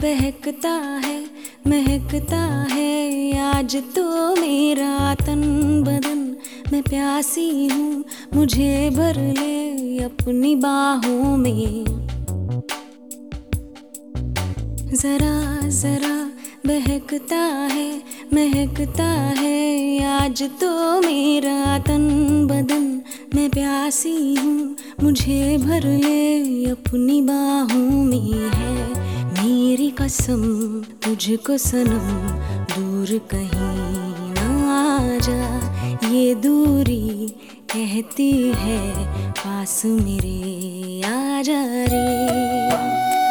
महकता है महकता है। आज तो मेरा तन बदन, मैं प्यासी हूँ, मुझे भर ले अपनी बाहों में। जरा जरा बहकता है, महकता है। आज तो मेरा तन बदन, मैं प्यासी हूँ, मुझे भर ले अपनी बाहों कसम, तुझको सनम, दूर कहीं आ जा ये दूरी कहती है, पास मेरे आ जा रे।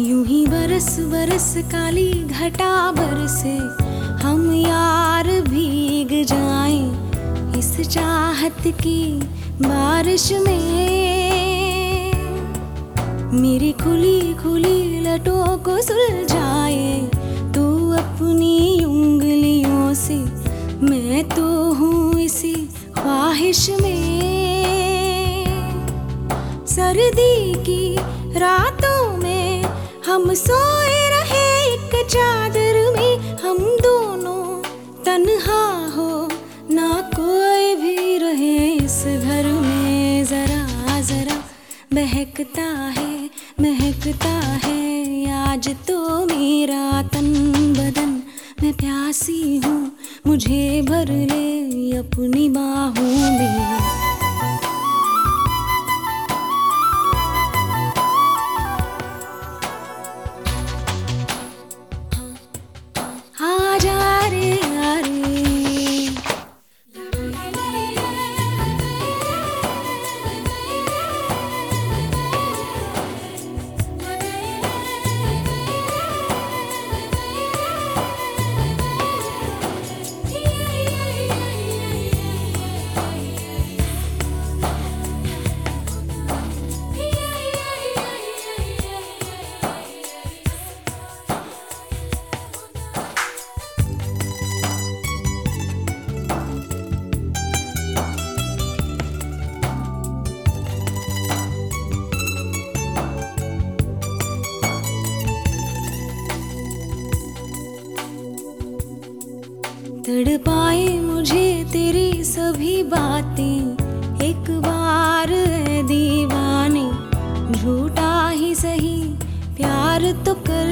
यूँ ही बरस बरस काली घटा बरसे, हम यार भीग जाएँ इस चाहत की बारिश में। मेरी खुली खुली लटों को सुलझाए, तू अपनी उंगलियों से, मैं तो हूँ इसी ख्वाहिश में। सर्दी की रातों हम सोए रहे एक चादर में, हम दोनों तन्हा हो। ना कोई भी रहे इस घर में, जरा जरा बहकता है, महकता है। आज तो मेरा तन बदन, मैं प्यासी हूँ, मुझे भर ले अपनी बाहों में। तड़पाए मुझे तेरी सभी बातें। एक बार है दीवाने, झूठा ही सही, प्यार तो कर।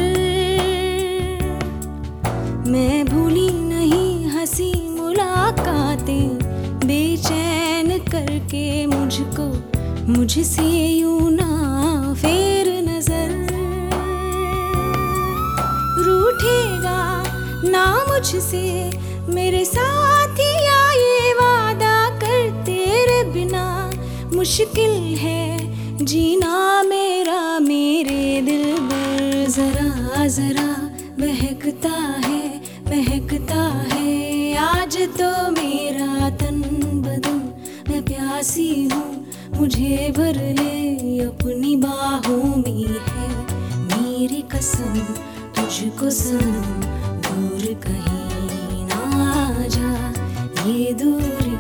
मैं भूली नहीं हँसी मुलाकातें, बेचैन करके मुझको, मुझसे यूँ ना फेर नज़र। रूठेगा ना मुझसे मुश्किल है। जीना मेरा, मेरे दिल पर जरा जरा महकता है महकता है। आज तो मेरा तन बदन, मैं प्यासी हूँ, मुझे भर ले, अपनी बाहों में है। मेरी कसम, तुझको सुन दूर कहीं ना जा। ये दूरी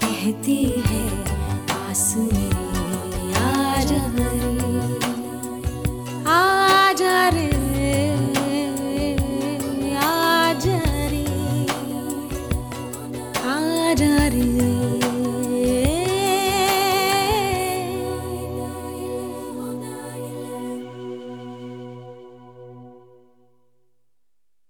कहती